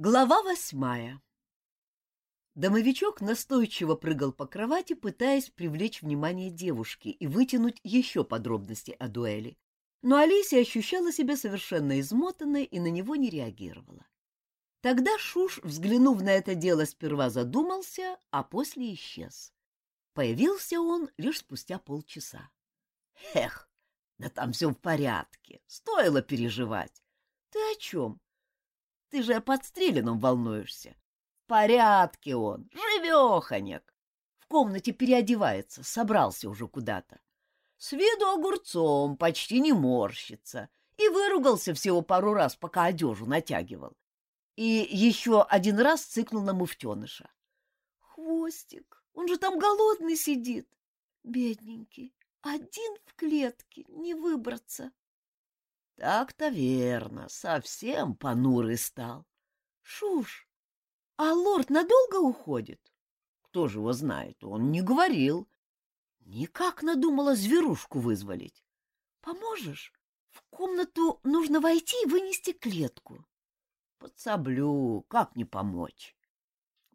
Глава восьмая Домовичок настойчиво прыгал по кровати, пытаясь привлечь внимание девушки и вытянуть еще подробности о дуэли. Но Алисия ощущала себя совершенно измотанной и на него не реагировала. Тогда Шуш, взглянув на это дело, сперва задумался, а после исчез. Появился он лишь спустя полчаса. — Эх, да там все в порядке, стоило переживать. — Ты о чем? Ты же о подстреленном волнуешься. В порядке он, живеханек. В комнате переодевается, собрался уже куда-то. С виду огурцом, почти не морщится. И выругался всего пару раз, пока одежу натягивал. И еще один раз цыкнул на муфтеныша. Хвостик, он же там голодный сидит. Бедненький, один в клетке, не выбраться. Так-то верно, совсем понурый стал. Шуш, а лорд надолго уходит? Кто же его знает, он не говорил. Никак надумала зверушку вызволить. Поможешь? В комнату нужно войти и вынести клетку. Подсоблю, как не помочь?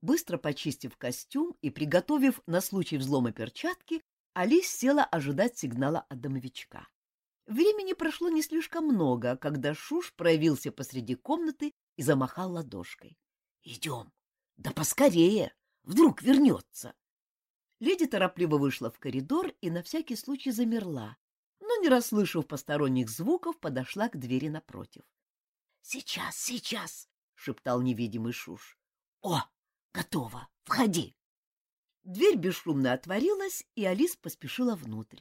Быстро почистив костюм и приготовив на случай взлома перчатки, Алис села ожидать сигнала от домовичка. Времени прошло не слишком много, когда Шуш проявился посреди комнаты и замахал ладошкой. — Идем! Да поскорее! Вдруг вернется! Леди торопливо вышла в коридор и на всякий случай замерла, но, не расслышав посторонних звуков, подошла к двери напротив. — Сейчас, сейчас! — шептал невидимый Шуш. — О, готово! Входи! Дверь бесшумно отворилась, и Алис поспешила внутрь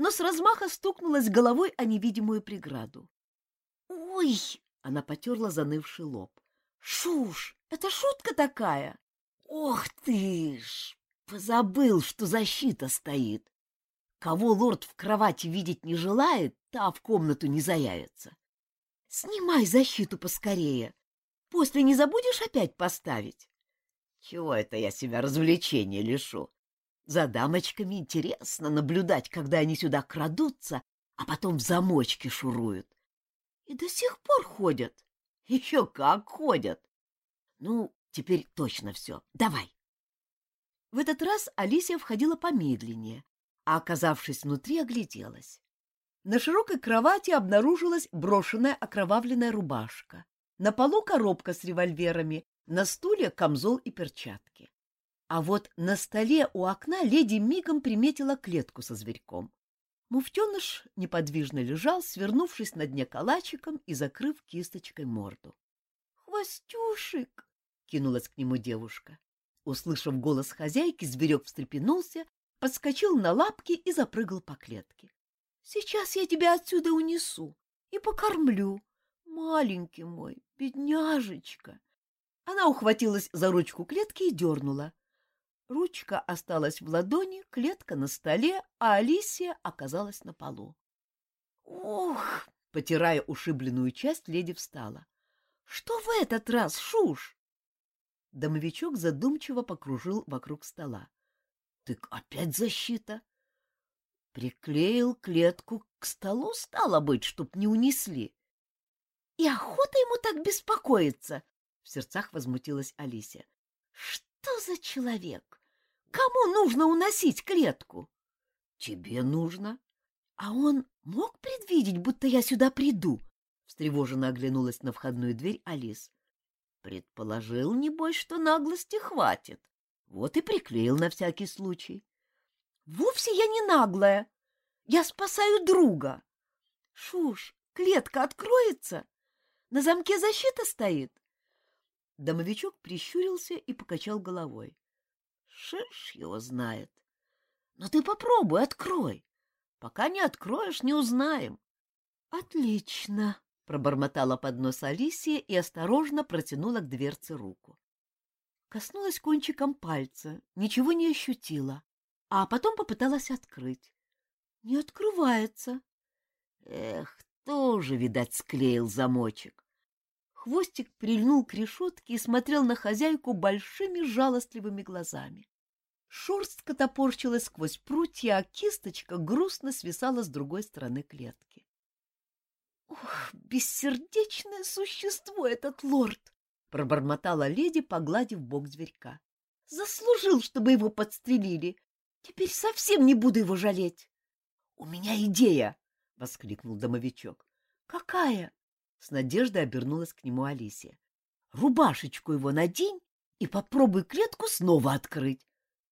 но с размаха стукнулась головой о невидимую преграду. «Ой!» — она потерла занывший лоб. «Шуш! Это шутка такая!» «Ох ты ж! Позабыл, что защита стоит! Кого лорд в кровати видеть не желает, та в комнату не заявится. Снимай защиту поскорее. После не забудешь опять поставить?» «Чего это я себя развлечения лишу?» За дамочками интересно наблюдать, когда они сюда крадутся, а потом в замочки шуруют. И до сих пор ходят. Еще как ходят. Ну, теперь точно все. Давай. В этот раз Алисия входила помедленнее, а, оказавшись внутри, огляделась. На широкой кровати обнаружилась брошенная окровавленная рубашка. На полу коробка с револьверами, на стуле камзол и перчатки. А вот на столе у окна леди мигом приметила клетку со зверьком. Муфтеныш неподвижно лежал, свернувшись на дне калачиком и закрыв кисточкой морду. «Хвостюшик!» — кинулась к нему девушка. Услышав голос хозяйки, зверек встрепенулся, подскочил на лапки и запрыгал по клетке. «Сейчас я тебя отсюда унесу и покормлю. Маленький мой, бедняжечка!» Она ухватилась за ручку клетки и дернула. Ручка осталась в ладони, клетка на столе, а Алисия оказалась на полу. «Ух!» — потирая ушибленную часть, леди встала. «Что в этот раз, Шуш?» Домовичок задумчиво покружил вокруг стола. «Так опять защита!» Приклеил клетку к столу, стало быть, чтоб не унесли. «И охота ему так беспокоиться!» — в сердцах возмутилась Алисия. «Что за человек? Кому нужно уносить клетку? Тебе нужно. А он мог предвидеть, будто я сюда приду? Встревоженно оглянулась на входную дверь Алис. Предположил, небось, что наглости хватит. Вот и приклеил на всякий случай. Вовсе я не наглая. Я спасаю друга. Шуш, клетка откроется? На замке защита стоит? Домовичок прищурился и покачал головой. Шиш его знает. Но ты попробуй, открой. Пока не откроешь, не узнаем. Отлично, пробормотала под нос Алисия и осторожно протянула к дверце руку. Коснулась кончиком пальца, ничего не ощутила, а потом попыталась открыть. Не открывается. Эх, тоже, видать, склеил замочек. Хвостик прильнул к решетке и смотрел на хозяйку большими жалостливыми глазами. Шерстка топорщилась сквозь прутья, а кисточка грустно свисала с другой стороны клетки. «Ох, бессердечное существо этот лорд!» — пробормотала леди, погладив бок зверька. — Заслужил, чтобы его подстрелили. Теперь совсем не буду его жалеть. — У меня идея! — воскликнул домовичок. — Какая? — с надеждой обернулась к нему Алисия. — Рубашечку его надень и попробуй клетку снова открыть. —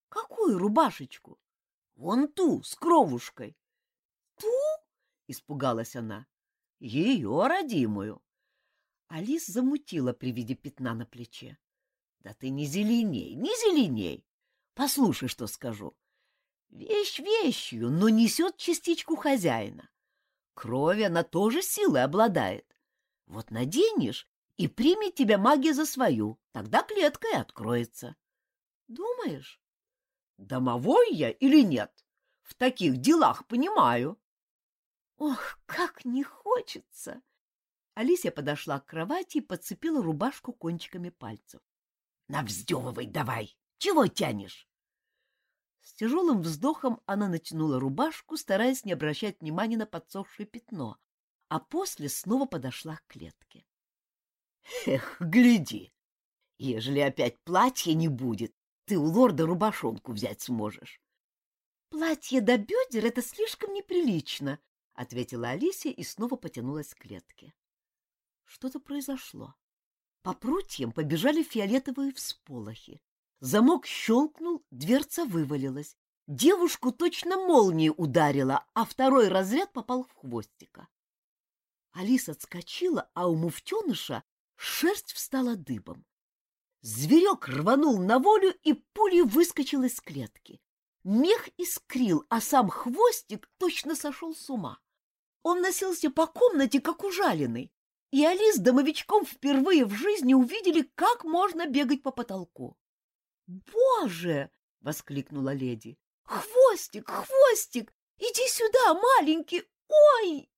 Какую рубашечку? — Вон ту, с кровушкой. — Ту? — испугалась она. — Ее родимую. Алис замутила при виде пятна на плече. — Да ты не зеленей, не зеленей. Послушай, что скажу. Вещь вещью, но несет частичку хозяина. Крови она тоже силой обладает. Вот наденешь, и примет тебя магия за свою, тогда клетка и откроется. Думаешь? Домовой я или нет? В таких делах понимаю. Ох, как не хочется! Алисия подошла к кровати и подцепила рубашку кончиками пальцев. — Навздевывай давай! Чего тянешь? С тяжелым вздохом она натянула рубашку, стараясь не обращать внимания на подсохшее пятно, а после снова подошла к клетке. Эх, гляди! Ежели опять платья не будет, ты у лорда рубашонку взять сможешь. — Платье до бедер — это слишком неприлично, — ответила Алисия и снова потянулась к клетке. Что-то произошло. По прутьям побежали фиолетовые всполохи. Замок щелкнул, дверца вывалилась. Девушку точно молнией ударила, а второй разряд попал в хвостика. Алиса отскочила, а у муфтеныша Шерсть встала дыбом. Зверек рванул на волю и пулей выскочил из клетки. Мех искрил, а сам хвостик точно сошел с ума. Он носился по комнате, как ужаленный, и Али с домовичком впервые в жизни увидели, как можно бегать по потолку. «Боже!» — воскликнула леди. «Хвостик, хвостик! Иди сюда, маленький! Ой!»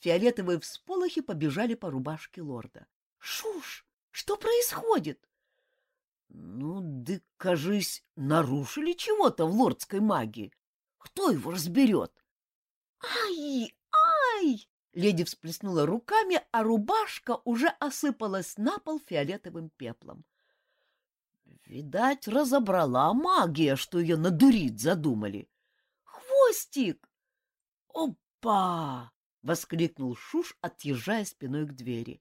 Фиолетовые всполохи побежали по рубашке лорда. Шуш, что происходит? Ну, да, кажись, нарушили чего-то в лордской магии. Кто его разберет? Ай, ай! Леди всплеснула руками, а рубашка уже осыпалась на пол фиолетовым пеплом. Видать, разобрала магия, что ее надурить задумали. Хвостик! Опа! — воскликнул Шуш, отъезжая спиной к двери.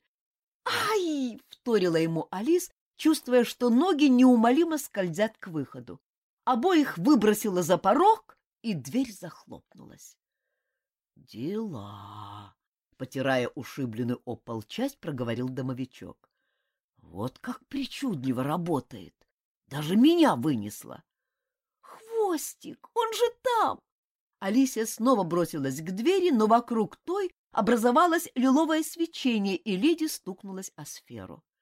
«Ай!» — вторила ему Алис, чувствуя, что ноги неумолимо скользят к выходу. Обоих выбросила за порог, и дверь захлопнулась. «Дела!» — потирая ушибленную опол часть, проговорил домовичок. «Вот как причудливо работает! Даже меня вынесло!» «Хвостик! Он же там!» Алисия снова бросилась к двери, но вокруг той образовалось лиловое свечение, и леди стукнулась о сферу. —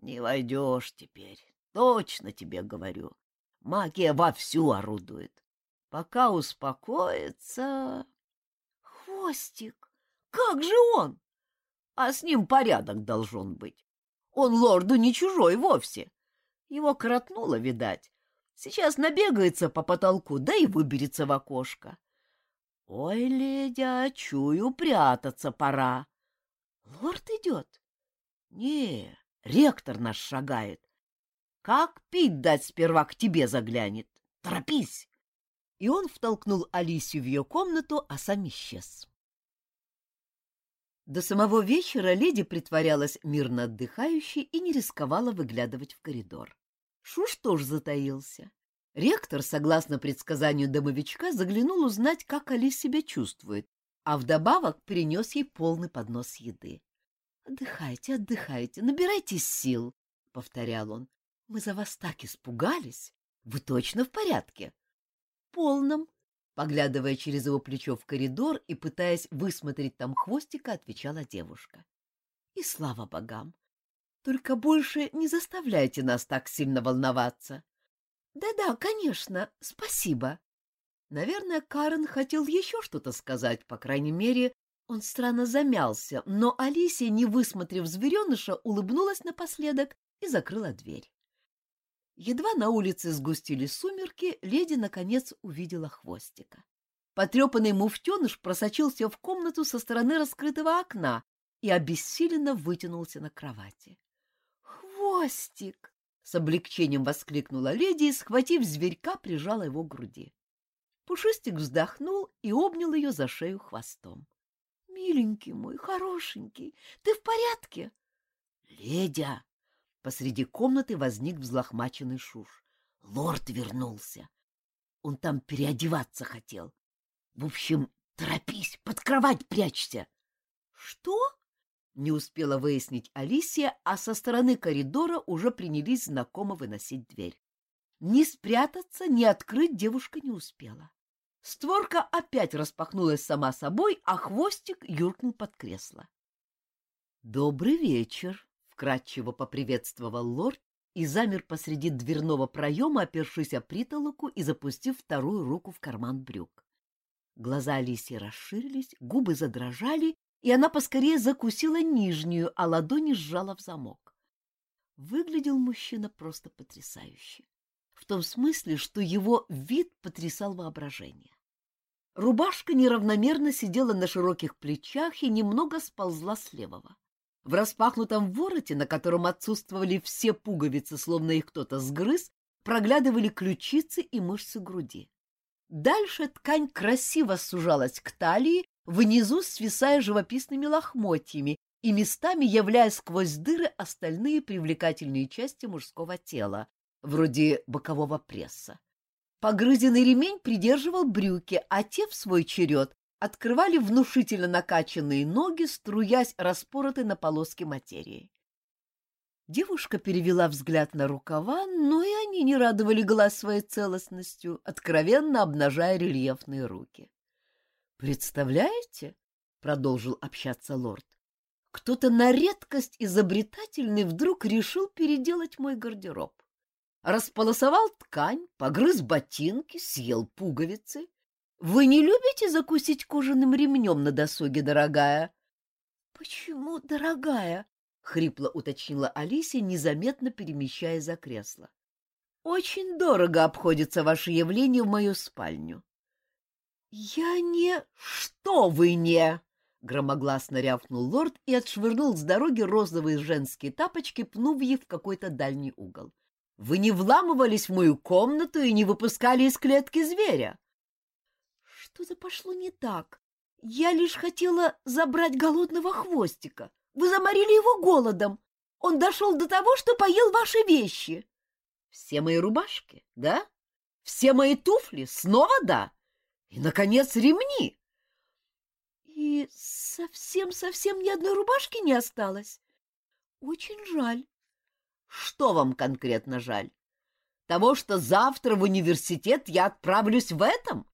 Не войдешь теперь, точно тебе говорю. Магия вовсю орудует. Пока успокоится... — Хвостик, как же он? А с ним порядок должен быть. Он лорду не чужой вовсе. Его коротнуло, видать. Сейчас набегается по потолку, да и выберется в окошко. Ой, ледя, чую, прятаться пора. Лорд идет? Не, ректор наш шагает. Как пить дать сперва к тебе заглянет? Торопись! И он втолкнул Алисию в ее комнату, а сам исчез. До самого вечера леди притворялась мирно отдыхающей и не рисковала выглядывать в коридор. Шуш тоже затаился. Ректор, согласно предсказанию домовичка, заглянул узнать, как Алис себя чувствует, а вдобавок принес ей полный поднос еды. — Отдыхайте, отдыхайте, набирайтесь сил, — повторял он. — Мы за вас так испугались. Вы точно в порядке? — полном, — поглядывая через его плечо в коридор и пытаясь высмотреть там хвостика, отвечала девушка. — И слава богам! Только больше не заставляйте нас так сильно волноваться. — да-да, конечно, спасибо. Наверное, Карен хотел еще что-то сказать, по крайней мере, он странно замялся, но Алисия, не высмотрев звереныша, улыбнулась напоследок и закрыла дверь. Едва на улице сгустились сумерки, леди, наконец, увидела хвостика. Потрепанный муфтеныш просочился в комнату со стороны раскрытого окна и обессиленно вытянулся на кровати. хвостик! — с облегчением воскликнула леди и, схватив зверька, прижала его к груди. Пушистик вздохнул и обнял ее за шею хвостом. — Миленький мой, хорошенький, ты в порядке? — Ледя! Посреди комнаты возник взлохмаченный шуш. Лорд вернулся. Он там переодеваться хотел. В общем, торопись, под кровать прячься. — Что? — не успела выяснить Алисия, а со стороны коридора уже принялись знакомо выносить дверь. Ни спрятаться, ни открыть девушка не успела. Створка опять распахнулась сама собой, а хвостик юркнул под кресло. «Добрый вечер!» — вкратчиво поприветствовал лорд и замер посреди дверного проема, опершись о притолоку и запустив вторую руку в карман брюк. Глаза Алисии расширились, губы задрожали, и она поскорее закусила нижнюю, а ладони сжала в замок. Выглядел мужчина просто потрясающе. В том смысле, что его вид потрясал воображение. Рубашка неравномерно сидела на широких плечах и немного сползла с левого. В распахнутом вороте, на котором отсутствовали все пуговицы, словно их кто-то сгрыз, проглядывали ключицы и мышцы груди. Дальше ткань красиво сужалась к талии, внизу свисая живописными лохмотьями и местами являя сквозь дыры остальные привлекательные части мужского тела, вроде бокового пресса. Погрызенный ремень придерживал брюки, а те, в свой черед, открывали внушительно накачанные ноги, струясь распоротой на полоски материи. Девушка перевела взгляд на рукава, но и они не радовали глаз своей целостностью, откровенно обнажая рельефные руки. «Представляете?» — продолжил общаться лорд. «Кто-то на редкость изобретательный вдруг решил переделать мой гардероб располосовал ткань, погрыз ботинки, съел пуговицы. Вы не любите закусить кожаным ремнем на досуге, дорогая? — Почему, дорогая? — хрипло уточнила Алисия, незаметно перемещая за кресло. — Очень дорого обходится ваше явление в мою спальню. — Я не... — Что вы не... — громогласно рявкнул лорд и отшвырнул с дороги розовые женские тапочки, пнув их в какой-то дальний угол. Вы не вламывались в мою комнату и не выпускали из клетки зверя. Что-то пошло не так. Я лишь хотела забрать голодного хвостика. Вы заморили его голодом. Он дошел до того, что поел ваши вещи. Все мои рубашки, да? Все мои туфли, снова да? И, наконец, ремни. И совсем-совсем ни одной рубашки не осталось. Очень жаль. Что вам конкретно жаль? Того, что завтра в университет я отправлюсь в этом?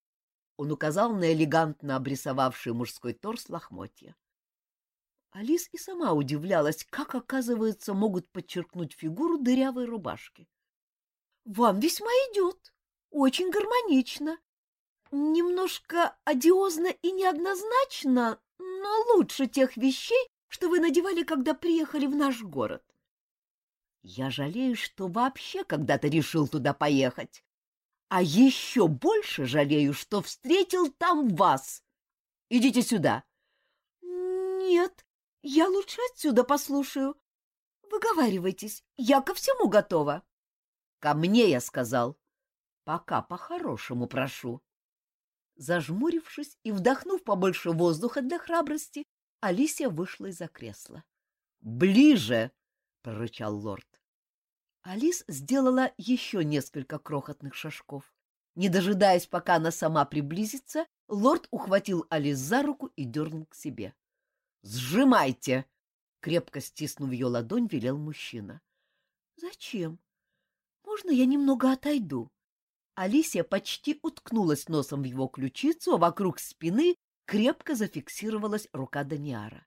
Он указал на элегантно обрисовавший мужской торс лохмотья. Алис и сама удивлялась, как, оказывается, могут подчеркнуть фигуру дырявой рубашки. — Вам весьма идет. Очень гармонично. Немножко одиозно и неоднозначно, но лучше тех вещей, что вы надевали, когда приехали в наш город. Я жалею, что вообще когда-то решил туда поехать. А еще больше жалею, что встретил там вас. Идите сюда. Нет, я лучше отсюда послушаю. Выговаривайтесь, я ко всему готова. Ко мне, я сказал. Пока по-хорошему прошу. Зажмурившись и вдохнув побольше воздуха для храбрости, Алисия вышла из-за кресла. «Ближе!» — прорычал лорд. Алис сделала еще несколько крохотных шажков. Не дожидаясь, пока она сама приблизится, лорд ухватил Алис за руку и дернул к себе. «Сжимайте!» — крепко стиснув ее ладонь, велел мужчина. «Зачем? Можно я немного отойду?» Алисия почти уткнулась носом в его ключицу, а вокруг спины крепко зафиксировалась рука Даниара.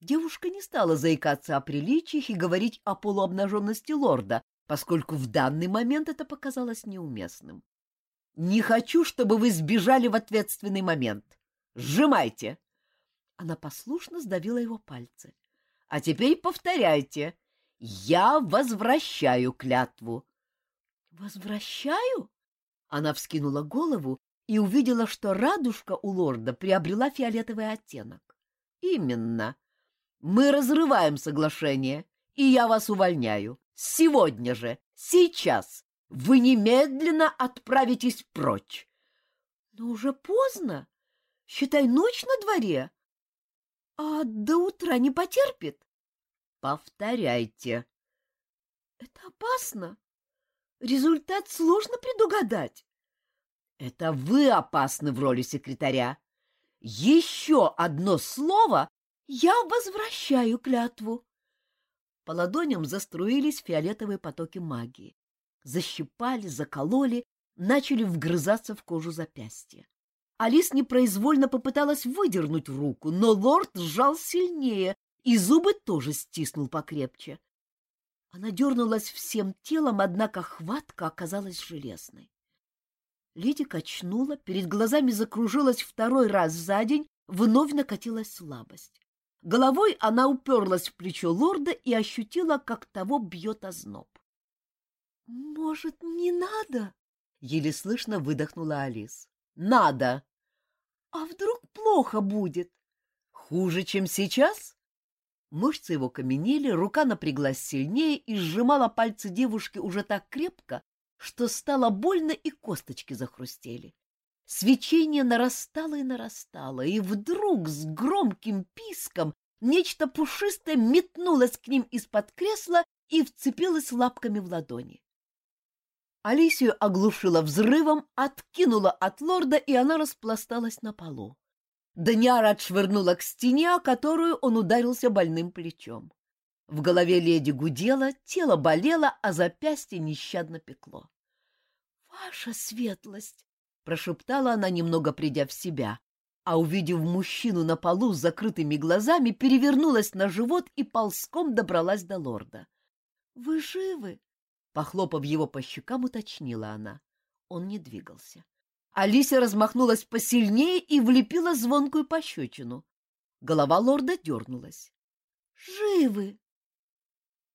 Девушка не стала заикаться о приличиях и говорить о полуобнаженности лорда, поскольку в данный момент это показалось неуместным. «Не хочу, чтобы вы сбежали в ответственный момент. Сжимайте!» Она послушно сдавила его пальцы. «А теперь повторяйте. Я возвращаю клятву». «Возвращаю?» Она вскинула голову и увидела, что радужка у лорда приобрела фиолетовый оттенок. «Именно. Мы разрываем соглашение, и я вас увольняю. Сегодня же, сейчас, вы немедленно отправитесь прочь. Но уже поздно. Считай, ночь на дворе. А до утра не потерпит? Повторяйте. Это опасно. Результат сложно предугадать. Это вы опасны в роли секретаря. Еще одно слово — я возвращаю клятву. По ладоням заструились фиолетовые потоки магии. Защипали, закололи, начали вгрызаться в кожу запястья. Алис непроизвольно попыталась выдернуть руку, но лорд сжал сильнее, и зубы тоже стиснул покрепче. Она дернулась всем телом, однако хватка оказалась железной. Леди качнула, перед глазами закружилась второй раз за день, вновь накатилась слабость. Головой она уперлась в плечо лорда и ощутила, как того бьет озноб. — Может, не надо? — еле слышно выдохнула Алис. — Надо! — А вдруг плохо будет? — Хуже, чем сейчас? Мышцы его каменели, рука напряглась сильнее и сжимала пальцы девушки уже так крепко, что стало больно и косточки захрустели. Свечение нарастало и нарастало, и вдруг с громким писком нечто пушистое метнулось к ним из-под кресла и вцепилось лапками в ладони. Алисию оглушила взрывом, откинула от лорда, и она распласталась на полу. Даниара отшвырнула к стене, о которую он ударился больным плечом. В голове леди гудело, тело болело, а запястье нещадно пекло. — Ваша светлость! — прошептала она, немного придя в себя, а, увидев мужчину на полу с закрытыми глазами, перевернулась на живот и ползком добралась до лорда. — Вы живы? — похлопав его по щекам, уточнила она. Он не двигался. Алисия размахнулась посильнее и влепила звонкую пощечину. Голова лорда дернулась. «Живы!»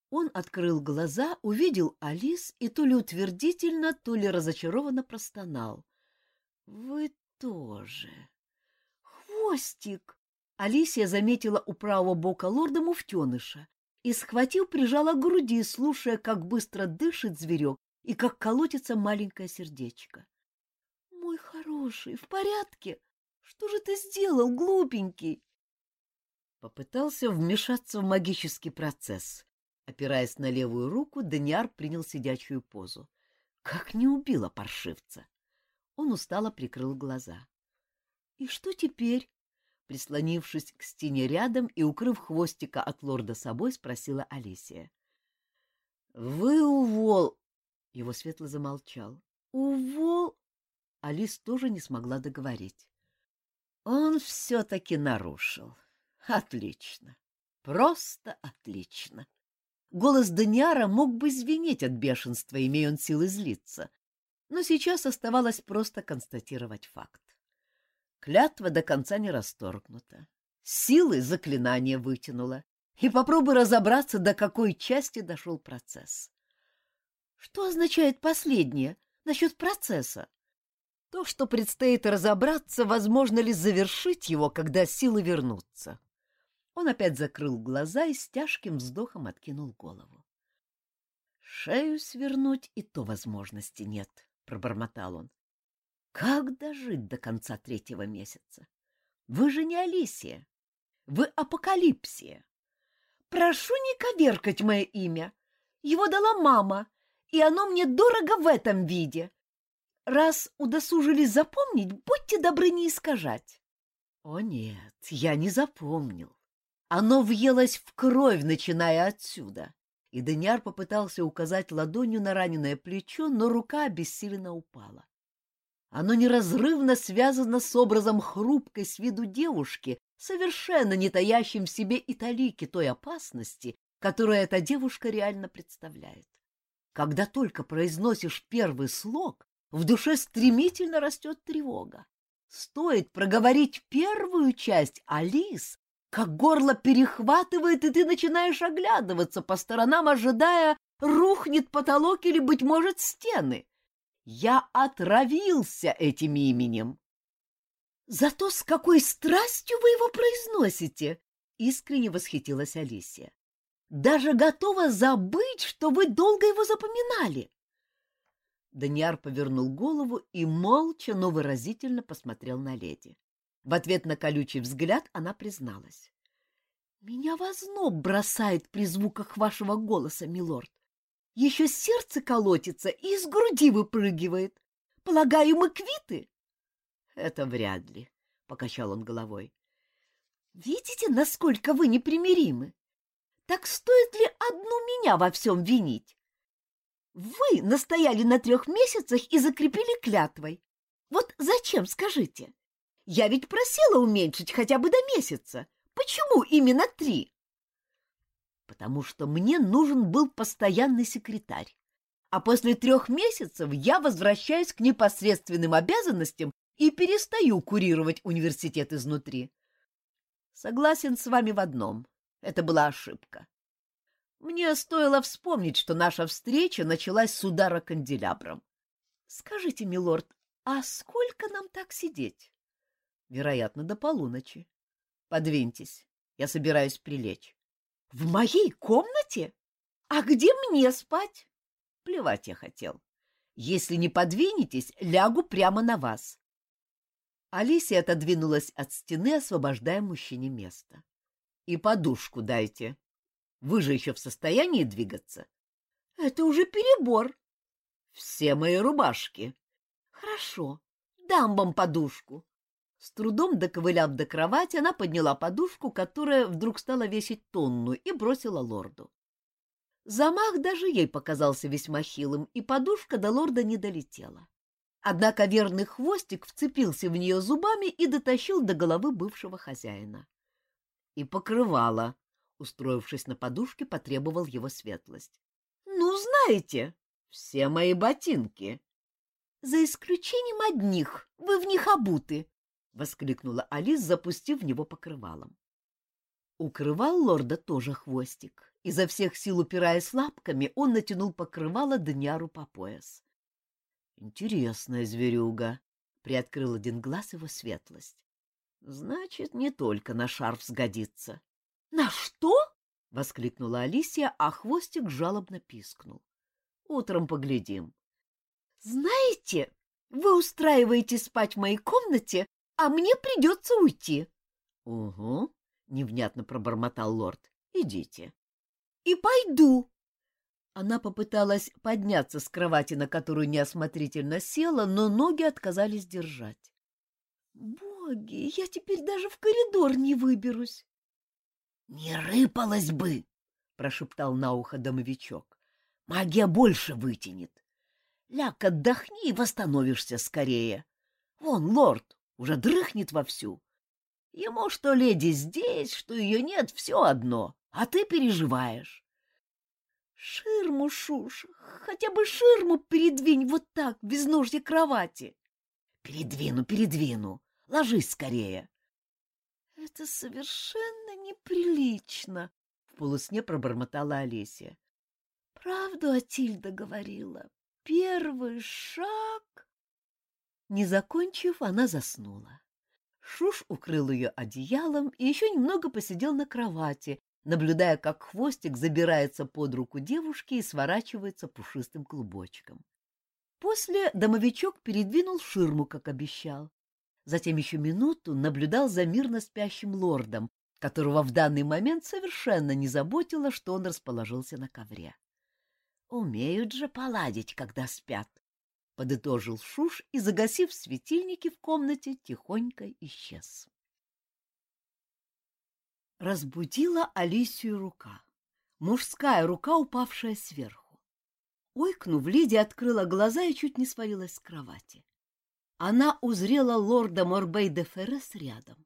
Он открыл глаза, увидел Алис и то ли утвердительно, то ли разочарованно простонал. «Вы тоже!» «Хвостик!» Алисия заметила у правого бока лорда муфтеныша и, схватив, прижала к груди, слушая, как быстро дышит зверек и как колотится маленькое сердечко. «Мой хороший, в порядке? Что же ты сделал, глупенький?» Попытался вмешаться в магический процесс. Опираясь на левую руку, Даниар принял сидячую позу. Как не убила паршивца! Он устало прикрыл глаза. — И что теперь? Прислонившись к стене рядом и укрыв хвостика от лорда собой, спросила Алисия. — Вы увол... Его светло замолчал. — Увол... Алис тоже не смогла договорить. Он все-таки нарушил. Отлично. Просто отлично. Голос Даниара мог бы звенеть от бешенства, имея он силы злиться. Но сейчас оставалось просто констатировать факт. Клятва до конца не расторгнута. Силы заклинание вытянуло. И попробуй разобраться, до какой части дошел процесс. Что означает последнее насчет процесса? То, что предстоит разобраться, возможно ли завершить его, когда силы вернутся. Он опять закрыл глаза и с тяжким вздохом откинул голову. «Шею свернуть и то возможности нет», — пробормотал он. «Как дожить до конца третьего месяца? Вы же не Алисия. Вы Апокалипсия. Прошу не коверкать мое имя. Его дала мама, и оно мне дорого в этом виде. Раз удосужились запомнить, будьте добры не искажать. О нет, я не запомнил. Оно въелось в кровь, начиная отсюда. И Даниар попытался указать ладонью на раненое плечо, но рука обессиленно упала. Оно неразрывно связано с образом хрупкой с виду девушки, совершенно не таящим в себе и талики той опасности, которую эта девушка реально представляет. Когда только произносишь первый слог, в душе стремительно растет тревога. Стоит проговорить первую часть, Алис, как горло перехватывает, и ты начинаешь оглядываться по сторонам, ожидая, рухнет потолок или, быть может, стены. Я отравился этим именем. Зато с какой страстью вы его произносите! Искренне восхитилась Алисия. Даже готова забыть, что вы долго его запоминали. Даниар повернул голову и молча, но выразительно посмотрел на леди. В ответ на колючий взгляд она призналась. — Меня в озноб бросает при звуках вашего голоса, милорд. Еще сердце колотится и из груди выпрыгивает. Полагаю, мы квиты? — Это вряд ли, — покачал он головой. — Видите, насколько вы непримиримы? Так стоит ли одну меня во всем винить? Вы настояли на трех месяцах и закрепили клятвой. Вот зачем, скажите? Я ведь просила уменьшить хотя бы до месяца. Почему именно три? Потому что мне нужен был постоянный секретарь. А после трех месяцев я возвращаюсь к непосредственным обязанностям и перестаю курировать университет изнутри. Согласен с вами в одном. Это была ошибка. Мне стоило вспомнить, что наша встреча началась с удара канделябром. Скажите, милорд, а сколько нам так сидеть? Вероятно, до полуночи. Подвиньтесь, я собираюсь прилечь. В моей комнате? А где мне спать? Плевать я хотел. Если не подвинетесь, лягу прямо на вас. Алисия отодвинулась от стены, освобождая мужчине место. И подушку дайте. Вы же еще в состоянии двигаться? — Это уже перебор. — Все мои рубашки. — Хорошо, дам вам подушку. С трудом доковыляв до кровати, она подняла подушку, которая вдруг стала весить тонну, и бросила лорду. Замах даже ей показался весьма хилым, и подушка до лорда не долетела. Однако верный хвостик вцепился в нее зубами и дотащил до головы бывшего хозяина. И покрывала, устроившись на подушке, потребовал его светлость. — Ну, знаете, все мои ботинки. — За исключением одних, вы в них обуты, — воскликнула Алис, запустив в него покрывалом. Укрывал лорда тоже хвостик. Изо всех сил упираясь лапками, он натянул покрывало Даниару по пояс. — Интересная зверюга, — приоткрыл один глаз его светлость. — Значит, не только на шарф сгодится. «На что?» — воскликнула Алисия, а хвостик жалобно пискнул. «Утром поглядим». «Знаете, вы устраиваете спать в моей комнате, а мне придется уйти». «Угу», — невнятно пробормотал лорд. «Идите». «И пойду». Она попыталась подняться с кровати, на которую неосмотрительно села, но ноги отказались держать. «Боги, я теперь даже в коридор не выберусь». Не рыпалась бы, прошептал на ухо домовичок. Магия больше вытянет. Ляг, отдохни и восстановишься скорее. Вон лорд уже дрыхнет вовсю. Ему что леди здесь, что ее нет, все одно, а ты переживаешь. Ширму, Шуш, хотя бы ширму передвинь вот так, без ножья кровати. Передвину, передвину. Ложись скорее. Это совершенно неприлично, в полусне пробормотала Олеся. Правду Атильда говорила. Первый шаг. Не закончив, она заснула. Шуш укрыл ее одеялом и еще немного посидел на кровати, наблюдая, как хвостик забирается под руку девушки и сворачивается пушистым клубочком. После домовичок передвинул ширму, как обещал, Затем еще минуту наблюдал за мирно спящим лордом, которого в данный момент совершенно не заботило, что он расположился на ковре. «Умеют же поладить, когда спят», — подытожил Шуш и, загасив светильники в комнате, тихонько исчез. Разбудила Алисию рука. Мужская рука, упавшая сверху. Ойкнув, Лидия открыла глаза и чуть не свалилась с кровати она узрела лорда Морбей де Феррес рядом.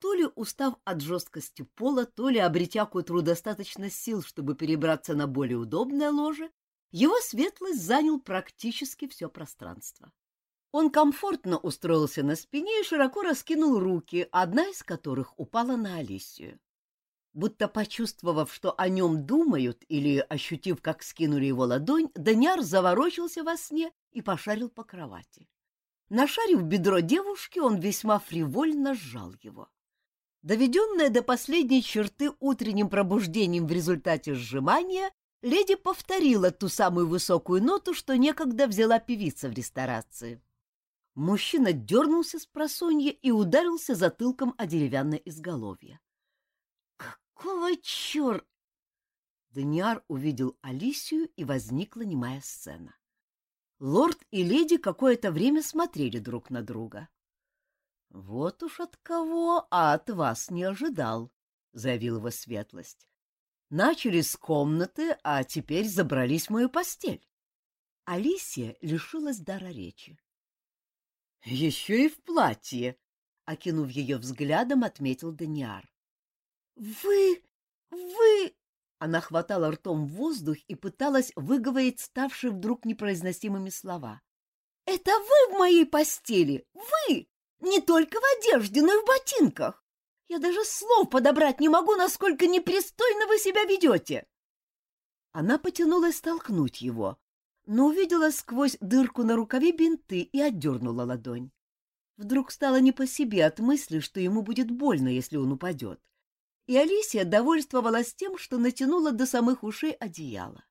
То ли устав от жесткости пола, то ли обретя к утру достаточно сил, чтобы перебраться на более удобное ложе, его светлость занял практически все пространство. Он комфортно устроился на спине и широко раскинул руки, одна из которых упала на Алисию. Будто почувствовав, что о нем думают, или ощутив, как скинули его ладонь, Даниар заворочился во сне и пошарил по кровати. Нашарив бедро девушки, он весьма фривольно сжал его. Доведенная до последней черты утренним пробуждением в результате сжимания, леди повторила ту самую высокую ноту, что некогда взяла певица в ресторации. Мужчина дернулся с просонья и ударился затылком о деревянное изголовье. «Какого черт?» Даниар увидел Алисию, и возникла немая сцена. Лорд и леди какое-то время смотрели друг на друга. — Вот уж от кого, а от вас не ожидал, — заявил его светлость. — Начали с комнаты, а теперь забрались в мою постель. Алисия лишилась дара речи. — Еще и в платье, — окинув ее взглядом, отметил Даниар. — Вы... вы... Она хватала ртом воздух и пыталась выговорить ставшие вдруг непроизносимыми слова. — Это вы в моей постели! Вы! Не только в одежде, но и в ботинках. Я даже слов подобрать не могу, насколько непристойно вы себя ведете. Она потянулась столкнуть его, но увидела сквозь дырку на рукаве бинты и отдернула ладонь. Вдруг стало не по себе от мысли, что ему будет больно, если он упадет. И Алисия довольствовалась тем, что натянула до самых ушей одеяло.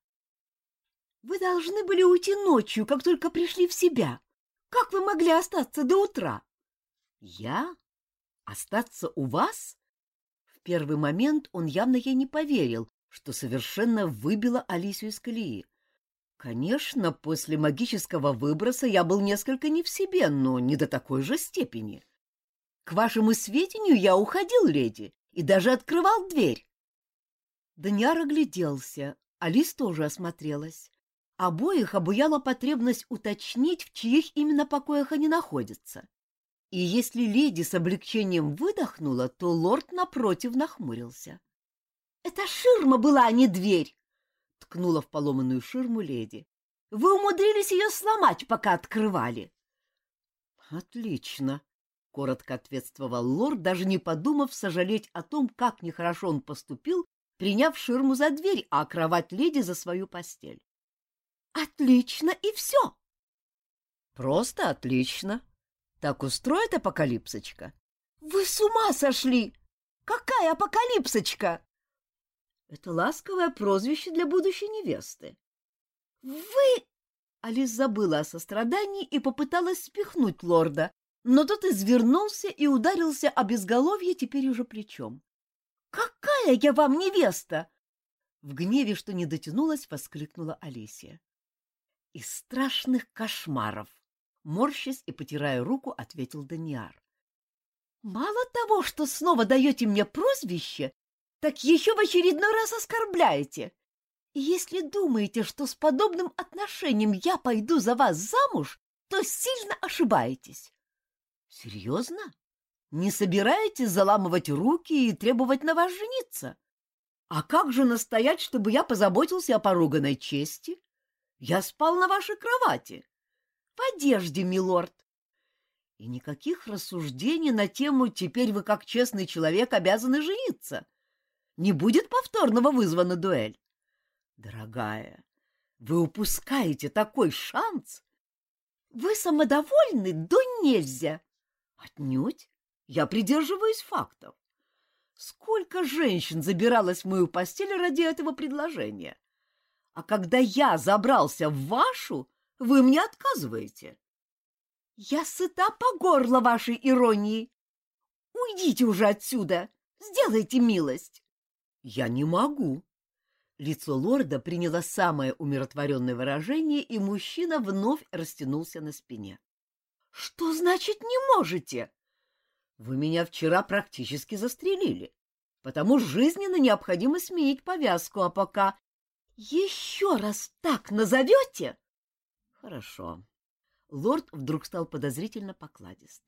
— Вы должны были уйти ночью, как только пришли в себя. Как вы могли остаться до утра? Я? Остаться у вас? В первый момент он явно ей не поверил, что совершенно выбило Алисию из колеи. Конечно, после магического выброса я был несколько не в себе, но не до такой же степени. К вашему сведению, я уходил, леди, и даже открывал дверь. Даниар огляделся, Алис тоже осмотрелась. Обоих обуяла потребность уточнить, в чьих именно покоях они находятся. И если леди с облегчением выдохнула, то лорд напротив нахмурился. — Это ширма была, а не дверь! — ткнула в поломанную ширму леди. — Вы умудрились ее сломать, пока открывали. — Отлично! — коротко ответствовал лорд, даже не подумав сожалеть о том, как нехорошо он поступил, приняв ширму за дверь, а кровать леди за свою постель. — Отлично, и все! — Просто отлично! Так устроит апокалипсочка? Вы с ума сошли! Какая апокалипсочка? Это ласковое прозвище для будущей невесты. Вы... Алис забыла о сострадании и попыталась спихнуть лорда, но тот извернулся и ударился об изголовье теперь уже плечом. «Какая я вам невеста!» В гневе, что не дотянулась, воскликнула Алисия. «Из страшных кошмаров!» Морщась и потирая руку, ответил Даниар. «Мало того, что снова даете мне прозвище, так еще в очередной раз оскорбляете. Если думаете, что с подобным отношением я пойду за вас замуж, то сильно ошибаетесь». «Серьезно? Не собираетесь заламывать руки и требовать на вас жениться? А как же настоять, чтобы я позаботился о поруганной чести? Я спал на вашей кровати». В одежде, милорд. И никаких рассуждений на тему «теперь вы, как честный человек, обязаны жениться». Не будет повторного вызвана дуэль. Дорогая, вы упускаете такой шанс. Вы самодовольны, да нельзя. Отнюдь. Я придерживаюсь фактов. Сколько женщин забиралось в мою постель ради этого предложения? А когда я забрался в вашу, вы мне отказываете. Я сыта по горло вашей иронии. Уйдите уже отсюда. Сделайте милость. Я не могу. Лицо лорда приняло самое умиротворенное выражение, и мужчина вновь растянулся на спине. — Что значит не можете? — Вы меня вчера практически застрелили, потому жизненно необходимо сменить повязку, а пока... — Еще раз так назовете? Хорошо. Лорд вдруг стал подозрительно покладист.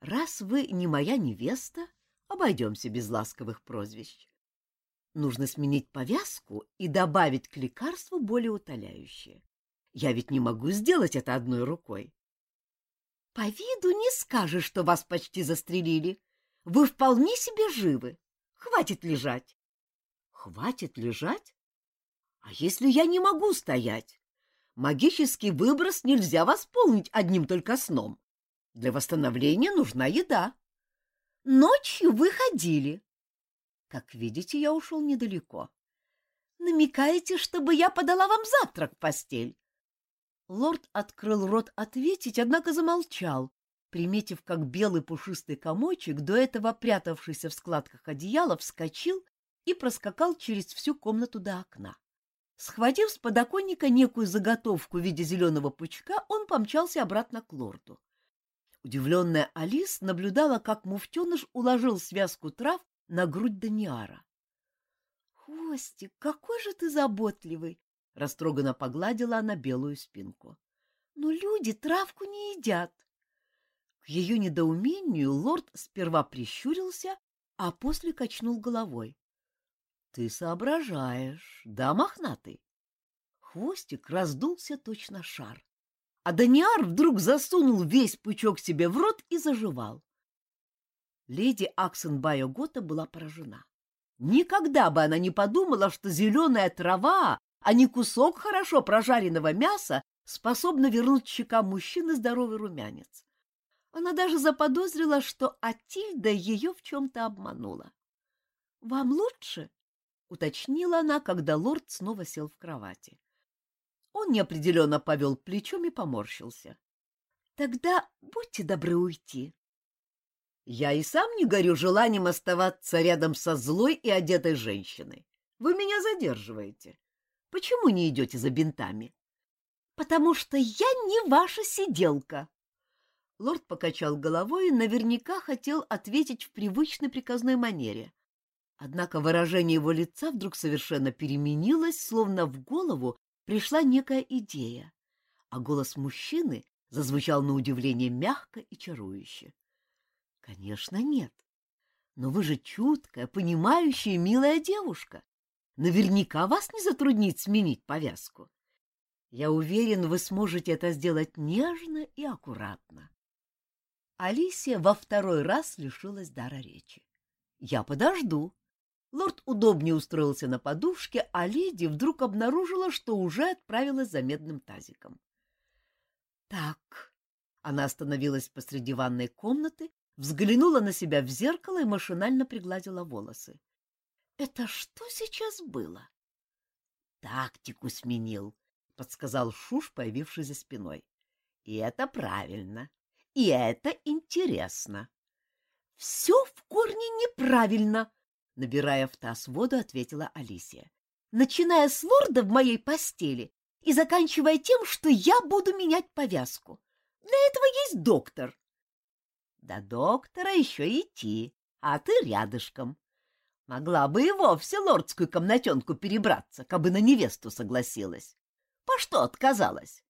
Раз вы не моя невеста, обойдемся без ласковых прозвищ. Нужно сменить повязку и добавить к лекарству более утоляющее. Я ведь не могу сделать это одной рукой. По виду не скажешь, что вас почти застрелили. Вы вполне себе живы. Хватит лежать. Хватит лежать? А если я не могу стоять? Магический выброс нельзя восполнить одним только сном. Для восстановления нужна еда. Ночью вы ходили. Как видите, я ушел недалеко. Намекаете, чтобы я подала вам завтрак в постель? Лорд открыл рот ответить, однако замолчал, приметив, как белый пушистый комочек, до этого прятавшийся в складках одеяла, вскочил и проскакал через всю комнату до окна. Схватив с подоконника некую заготовку в виде зеленого пучка, он помчался обратно к лорду. Удивленная Алис наблюдала, как муфтеныш уложил связку трав на грудь Даниара. — Хвостик, какой же ты заботливый! — растроганно погладила она белую спинку. — Но люди травку не едят. К ее недоумению лорд сперва прищурился, а после качнул головой. — Ты соображаешь, да, мохнатый? Хвостик раздулся точно шар, а Даниар вдруг засунул весь пучок себе в рот и заживал. Леди Аксенбайо Гота была поражена. Никогда бы она не подумала, что зеленая трава, а не кусок хорошо прожаренного мяса, способна вернуть щекам мужчины здоровый румянец. Она даже заподозрила, что Атильда ее в чем-то обманула. — Вам лучше? — уточнила она, когда лорд снова сел в кровати. Он неопределенно повел плечом и поморщился. — Тогда будьте добры уйти. Я и сам не горю желанием оставаться рядом со злой и одетой женщиной. Вы меня задерживаете. Почему не идете за бинтами? — Потому что я не ваша сиделка. Лорд покачал головой и наверняка хотел ответить в привычной приказной манере. Однако выражение его лица вдруг совершенно переменилось, словно в голову пришла некая идея, а голос мужчины зазвучал на удивление мягко и чарующе. Конечно, нет. Но вы же чуткая, понимающая, милая девушка. Наверняка вас не затруднит сменить повязку. Я уверен, вы сможете это сделать нежно и аккуратно. Алисия во второй раз лишилась дара речи. Я подожду. Лорд удобнее устроился на подушке, а леди вдруг обнаружила, что уже отправилась за медным тазиком. Так, она остановилась посреди ванной комнаты взглянула на себя в зеркало и машинально пригладила волосы. Это что сейчас было? Тактику сменил, подсказал Шуш, появившись за спиной. И это правильно. И это интересно. Все в корне неправильно, набирая в таз воду, ответила Алисия. Начиная с лорда в моей постели и заканчивая тем, что я буду менять повязку. Для этого есть доктор. До доктора еще идти, а ты рядышком. Могла бы и вовсе лордскую комнатенку перебраться, кабы на невесту согласилась. По что отказалась?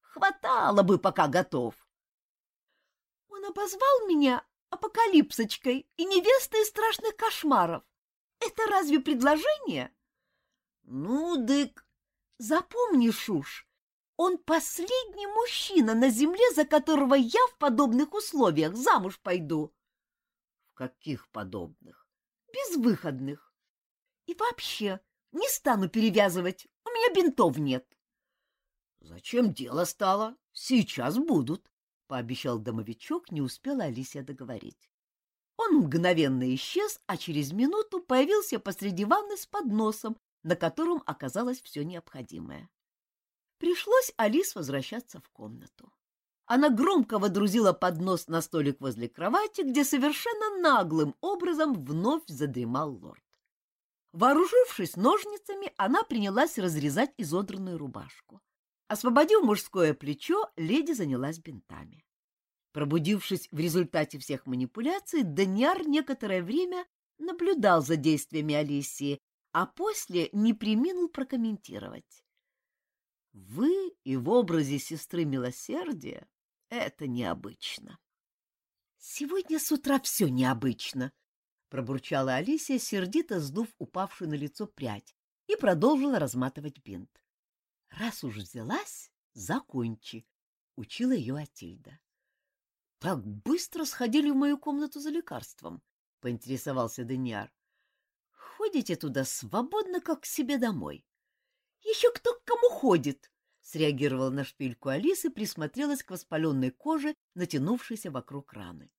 Хватало бы, пока готов. Он обозвал меня апокалипсочкой и невестой страшных кошмаров. Это разве предложение? Ну, дык, запомни, Шуш, он последний мужчина на земле, за которого я в подобных условиях замуж пойду. В каких подобных? Безвыходных. И вообще не стану перевязывать, у меня бинтов нет. Зачем дело стало? Сейчас будут, пообещал домовичок, не успела Алисия договорить. Он мгновенно исчез, а через минуту появился посреди ванны с подносом, на котором оказалось все необходимое. Пришлось Алис возвращаться в комнату. Она громко водрузила поднос на столик возле кровати, где совершенно наглым образом вновь задремал лорд. Вооружившись ножницами, она принялась разрезать изодранную рубашку. Освободив мужское плечо, леди занялась бинтами. Пробудившись в результате всех манипуляций, Даниар некоторое время наблюдал за действиями Алисии, а после не приминул прокомментировать. Вы и в образе сестры милосердия — это необычно. — Сегодня с утра все необычно, — пробурчала Алисия, сердито сдув упавшую на лицо прядь, и продолжила разматывать бинт. — Раз уж взялась, закончи, — учила ее Атильда. — Так быстро сходили в мою комнату за лекарством, — поинтересовался Даниар. — Ходите туда свободно, как к себе домой. Еще кто к кому ходит? Среагировала на шпильку Алисы и присмотрелась к воспаленной коже, натянувшейся вокруг раны.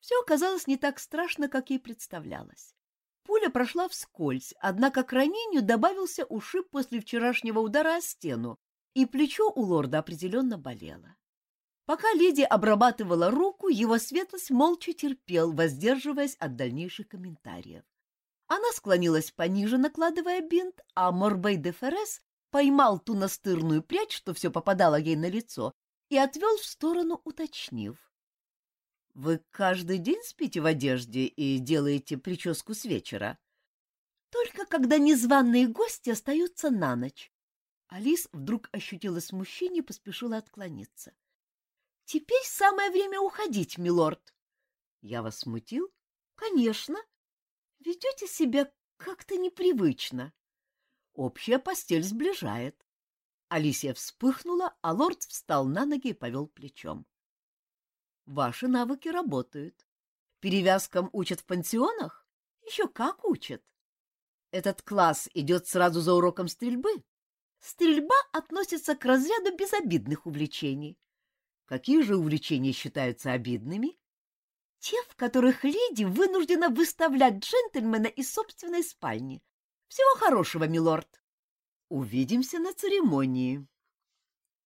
Все оказалось не так страшно, как ей представлялось. Пуля прошла вскользь, однако к ранению добавился ушиб после вчерашнего удара о стену, и плечо у лорда определенно болело. Пока леди обрабатывала руку, его светлость молча терпел, воздерживаясь от дальнейших комментариев. Она склонилась пониже, накладывая бинт, а Морбей де Феррес поймал ту настырную прядь, что все попадало ей на лицо, и отвел в сторону, уточнив. — Вы каждый день спите в одежде и делаете прическу с вечера? — Только когда незваные гости остаются на ночь. Алис вдруг ощутила смущение и поспешила отклониться. — Теперь самое время уходить, милорд. — Я вас смутил? — Конечно. Ведете себя как-то непривычно. Общая постель сближает. Алисия вспыхнула, а лорд встал на ноги и повел плечом. — Ваши навыки работают. Перевязкам учат в пансионах? Еще как учат. Этот класс идет сразу за уроком стрельбы. Стрельба относится к разряду безобидных увлечений. Какие же увлечения считаются обидными? Те, в которых леди вынуждена выставлять джентльмена из собственной спальни. Всего хорошего, милорд. Увидимся на церемонии.